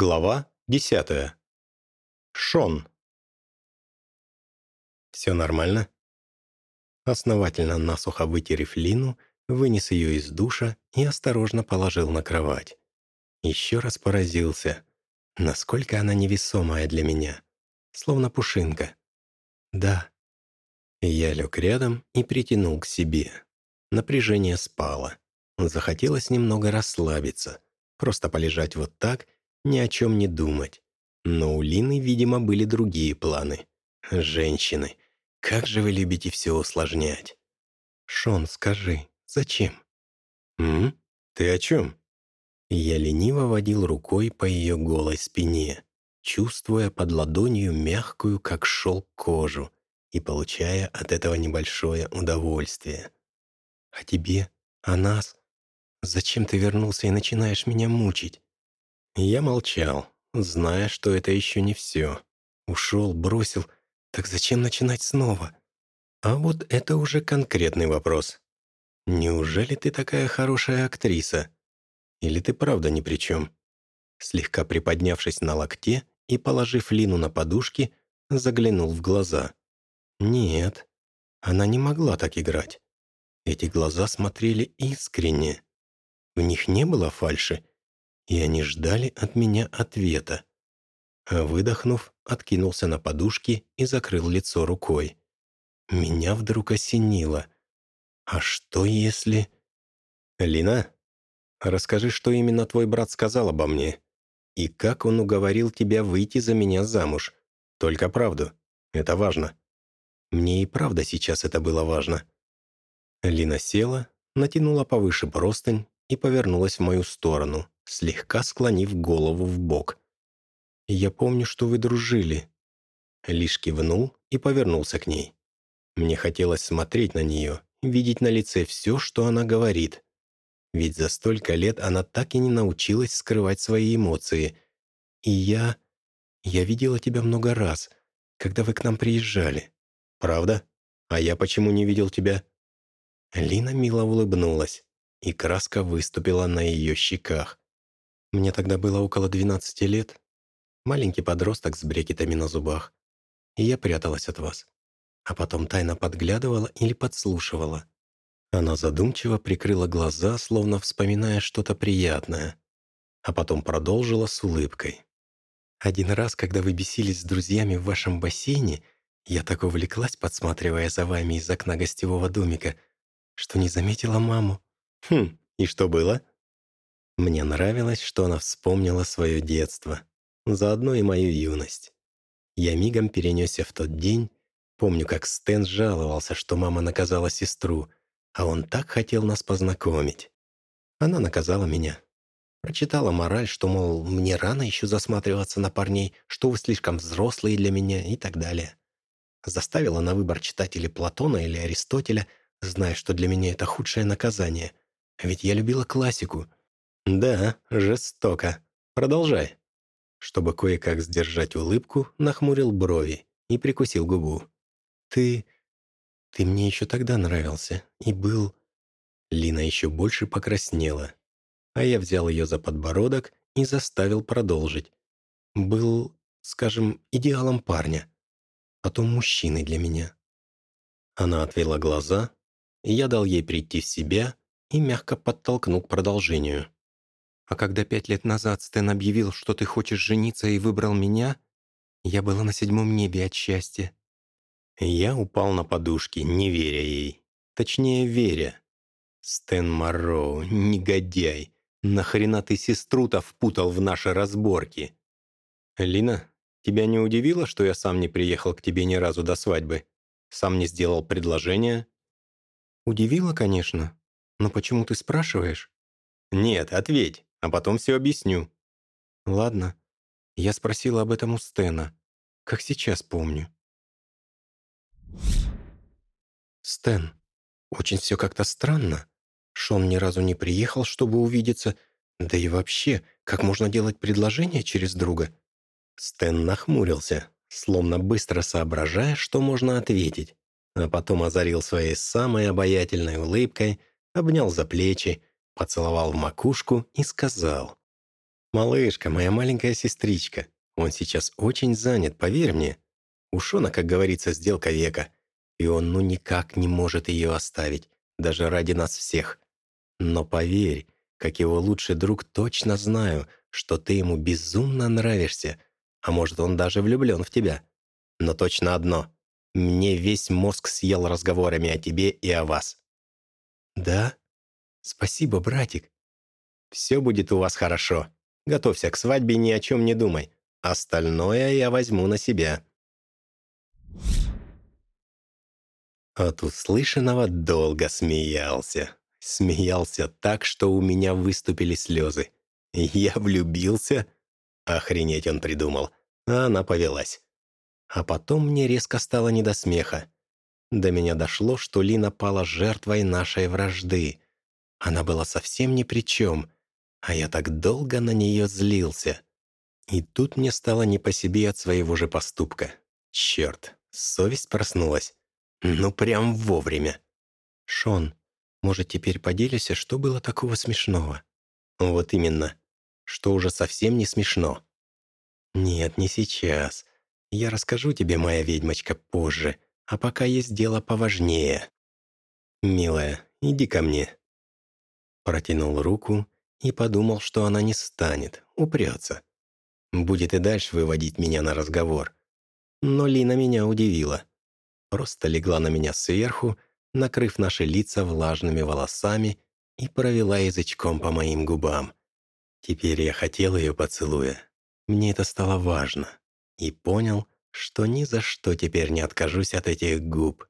Глава десятая. Шон. «Все нормально?» Основательно насухо вытерев Лину, вынес ее из душа и осторожно положил на кровать. Еще раз поразился, насколько она невесомая для меня, словно пушинка. «Да». Я лег рядом и притянул к себе. Напряжение спало. Захотелось немного расслабиться, просто полежать вот так — ни о чем не думать. Но у Лины, видимо, были другие планы. Женщины, как же вы любите все усложнять. Шон, скажи, зачем? М? Ты о чем? Я лениво водил рукой по ее голой спине, чувствуя под ладонью мягкую, как шелк, кожу и получая от этого небольшое удовольствие. «А тебе? А нас? Зачем ты вернулся и начинаешь меня мучить? Я молчал, зная, что это еще не все. Ушел, бросил. Так зачем начинать снова? А вот это уже конкретный вопрос. Неужели ты такая хорошая актриса? Или ты правда ни при чем? Слегка приподнявшись на локте и положив Лину на подушки, заглянул в глаза. Нет, она не могла так играть. Эти глаза смотрели искренне. В них не было фальши, и они ждали от меня ответа. А выдохнув, откинулся на подушки и закрыл лицо рукой. Меня вдруг осенило. А что если... «Лина, расскажи, что именно твой брат сказал обо мне, и как он уговорил тебя выйти за меня замуж. Только правду. Это важно. Мне и правда сейчас это было важно». Лина села, натянула повыше простынь и повернулась в мою сторону, слегка склонив голову в бок. «Я помню, что вы дружили». Лишь кивнул и повернулся к ней. Мне хотелось смотреть на нее, видеть на лице все, что она говорит. Ведь за столько лет она так и не научилась скрывать свои эмоции. И я... Я видела тебя много раз, когда вы к нам приезжали. Правда? А я почему не видел тебя?» Лина мило улыбнулась, и краска выступила на ее щеках. Мне тогда было около 12 лет. Маленький подросток с брекетами на зубах. И я пряталась от вас. А потом тайно подглядывала или подслушивала. Она задумчиво прикрыла глаза, словно вспоминая что-то приятное. А потом продолжила с улыбкой. «Один раз, когда вы бесились с друзьями в вашем бассейне, я так увлеклась, подсматривая за вами из окна гостевого домика, что не заметила маму». «Хм, и что было?» Мне нравилось, что она вспомнила свое детство, заодно и мою юность. Я мигом перенесся в тот день, помню, как Стэн жаловался, что мама наказала сестру, а он так хотел нас познакомить. Она наказала меня. Прочитала мораль, что, мол, мне рано еще засматриваться на парней, что вы слишком взрослые для меня и так далее. Заставила на выбор читать или Платона, или Аристотеля, зная, что для меня это худшее наказание. А ведь я любила классику — «Да, жестоко. Продолжай». Чтобы кое-как сдержать улыбку, нахмурил брови и прикусил губу. «Ты... ты мне еще тогда нравился и был...» Лина еще больше покраснела, а я взял ее за подбородок и заставил продолжить. «Был, скажем, идеалом парня, потом мужчиной для меня». Она отвела глаза, я дал ей прийти в себя и мягко подтолкнул к продолжению. А когда пять лет назад Стэн объявил, что ты хочешь жениться и выбрал меня, я была на седьмом небе от счастья. Я упал на подушки, не веря ей. Точнее, веря. Стэн Марроу, негодяй, нахрена ты сестру-то впутал в наши разборки? Лина, тебя не удивило, что я сам не приехал к тебе ни разу до свадьбы? Сам не сделал предложение? Удивило, конечно. Но почему ты спрашиваешь? Нет, ответь а потом все объясню». «Ладно. Я спросила об этом у Стена, как сейчас помню». «Стэн, очень все как-то странно. Шон ни разу не приехал, чтобы увидеться. Да и вообще, как можно делать предложение через друга?» Стэн нахмурился, словно быстро соображая, что можно ответить, а потом озарил своей самой обаятельной улыбкой, обнял за плечи, поцеловал в макушку и сказал. «Малышка, моя маленькая сестричка. Он сейчас очень занят, поверь мне. У Шона, как говорится, сделка века. И он ну никак не может ее оставить, даже ради нас всех. Но поверь, как его лучший друг, точно знаю, что ты ему безумно нравишься, а может, он даже влюблен в тебя. Но точно одно. Мне весь мозг съел разговорами о тебе и о вас». «Да? Спасибо, братик». «Все будет у вас хорошо. Готовься к свадьбе, ни о чем не думай. Остальное я возьму на себя». От услышанного долго смеялся. Смеялся так, что у меня выступили слезы. Я влюбился? Охренеть он придумал. А она повелась. А потом мне резко стало не до смеха. До меня дошло, что Лина пала жертвой нашей вражды. Она была совсем ни при чем, а я так долго на нее злился. И тут мне стало не по себе от своего же поступка. Черт, совесть проснулась. Ну, прям вовремя. «Шон, может, теперь поделишься, что было такого смешного?» «Вот именно. Что уже совсем не смешно». «Нет, не сейчас. Я расскажу тебе, моя ведьмочка, позже, а пока есть дело поважнее. Милая, иди ко мне». Протянул руку и подумал, что она не станет, упрется. Будет и дальше выводить меня на разговор. Но Лина меня удивила. Просто легла на меня сверху, накрыв наши лица влажными волосами и провела язычком по моим губам. Теперь я хотел ее поцелуя. Мне это стало важно и понял, что ни за что теперь не откажусь от этих губ.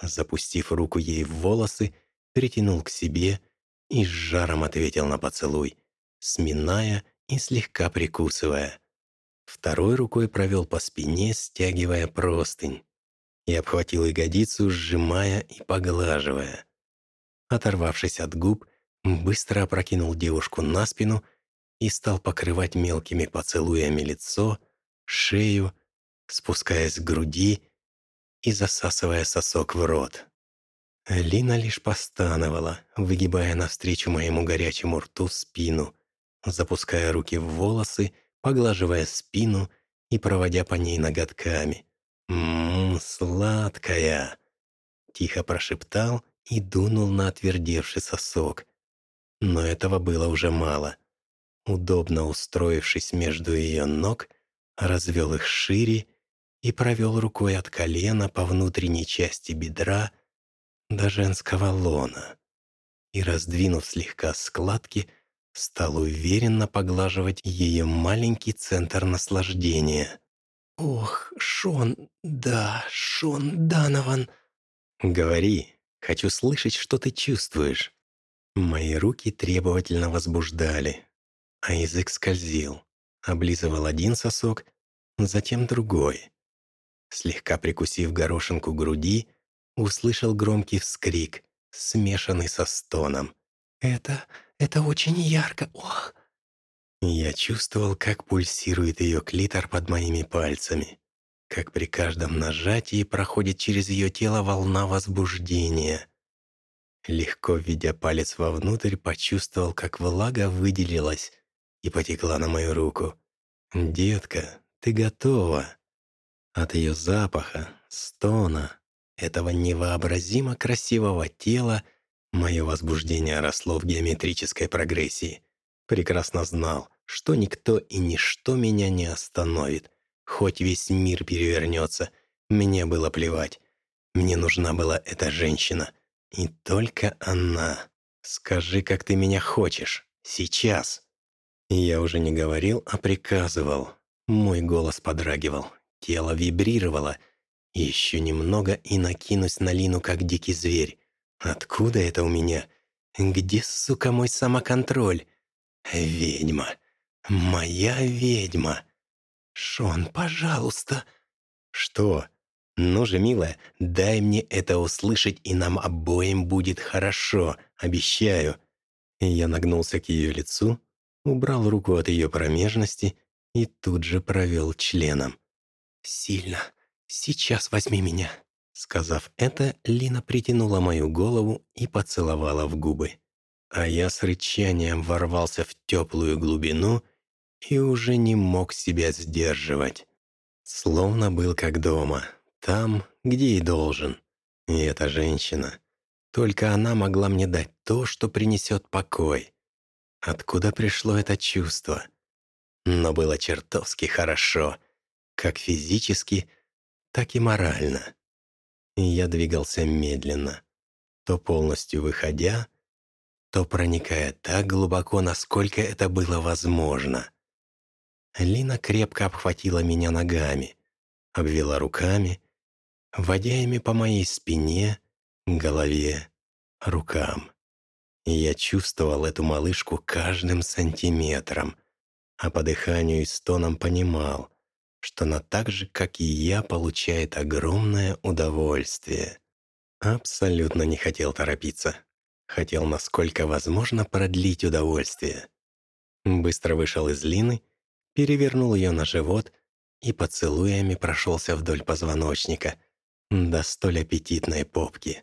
Запустив руку ей в волосы, притянул к себе и с жаром ответил на поцелуй, сминая и слегка прикусывая. Второй рукой провел по спине, стягивая простынь, и обхватил ягодицу, сжимая и поглаживая. Оторвавшись от губ, быстро опрокинул девушку на спину и стал покрывать мелкими поцелуями лицо, шею, спускаясь к груди и засасывая сосок в рот. Лина лишь постановала, выгибая навстречу моему горячему рту спину, запуская руки в волосы, поглаживая спину и проводя по ней ноготками. «Ммм, сладкая!» Тихо прошептал и дунул на отвердевший сосок. Но этого было уже мало. Удобно устроившись между ее ног, развел их шире и провел рукой от колена по внутренней части бедра до женского лона. И, раздвинув слегка складки, стал уверенно поглаживать ее маленький центр наслаждения. «Ох, Шон, да, Шон Данован!» «Говори, хочу слышать, что ты чувствуешь». Мои руки требовательно возбуждали, а язык скользил облизывал один сосок, затем другой. Слегка прикусив горошинку груди, услышал громкий вскрик, смешанный со стоном. «Это... это очень ярко! Ох!» Я чувствовал, как пульсирует ее клитор под моими пальцами, как при каждом нажатии проходит через ее тело волна возбуждения. Легко введя палец вовнутрь, почувствовал, как влага выделилась, и потекла на мою руку. «Детка, ты готова!» От ее запаха, стона, этого невообразимо красивого тела мое возбуждение росло в геометрической прогрессии. Прекрасно знал, что никто и ничто меня не остановит. Хоть весь мир перевернется, мне было плевать. Мне нужна была эта женщина. И только она. Скажи, как ты меня хочешь. Сейчас. Я уже не говорил, а приказывал. Мой голос подрагивал, тело вибрировало. Еще немного и накинусь на Лину, как дикий зверь. Откуда это у меня? Где, сука, мой самоконтроль? Ведьма. Моя ведьма. Шон, пожалуйста. Что? Ну же, милая, дай мне это услышать, и нам обоим будет хорошо, обещаю. Я нагнулся к ее лицу, убрал руку от ее промежности и тут же провел членом. «Сильно. Сейчас возьми меня». Сказав это, Лина притянула мою голову и поцеловала в губы. А я с рычанием ворвался в теплую глубину и уже не мог себя сдерживать. Словно был как дома, там, где и должен. И эта женщина. Только она могла мне дать то, что принесет покой. Откуда пришло это чувство? Но было чертовски хорошо, как физически, так и морально. Я двигался медленно, то полностью выходя, то проникая так глубоко, насколько это было возможно. Лина крепко обхватила меня ногами, обвела руками, водя ими по моей спине, голове, рукам. Я чувствовал эту малышку каждым сантиметром, а по дыханию и стонам понимал, что она так же, как и я, получает огромное удовольствие. Абсолютно не хотел торопиться. Хотел, насколько возможно, продлить удовольствие. Быстро вышел из Лины, перевернул ее на живот и поцелуями прошелся вдоль позвоночника до столь аппетитной попки.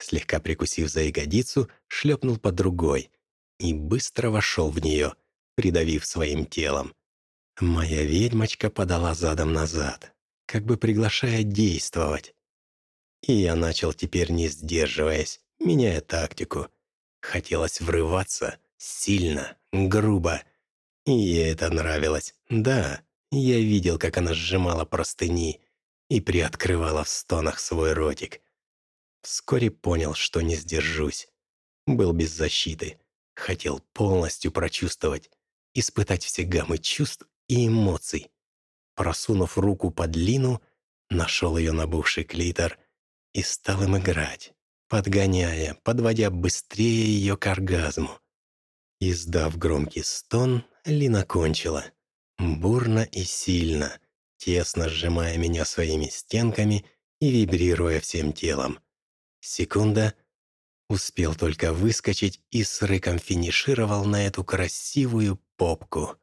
Слегка прикусив за ягодицу, шлепнул по другой и быстро вошел в нее, придавив своим телом. Моя ведьмочка подала задом назад, как бы приглашая действовать. И я начал теперь не сдерживаясь, меняя тактику. Хотелось врываться сильно, грубо. И ей это нравилось. Да, я видел, как она сжимала простыни и приоткрывала в стонах свой ротик. Вскоре понял, что не сдержусь. Был без защиты. Хотел полностью прочувствовать, испытать все гаммы чувств и эмоций. Просунув руку под лину, нашел ее набухший клитор и стал им играть подгоняя, подводя быстрее ее к оргазму. Издав громкий стон, Лина кончила. Бурно и сильно, тесно сжимая меня своими стенками и вибрируя всем телом. Секунда. Успел только выскочить и с рыком финишировал на эту красивую попку.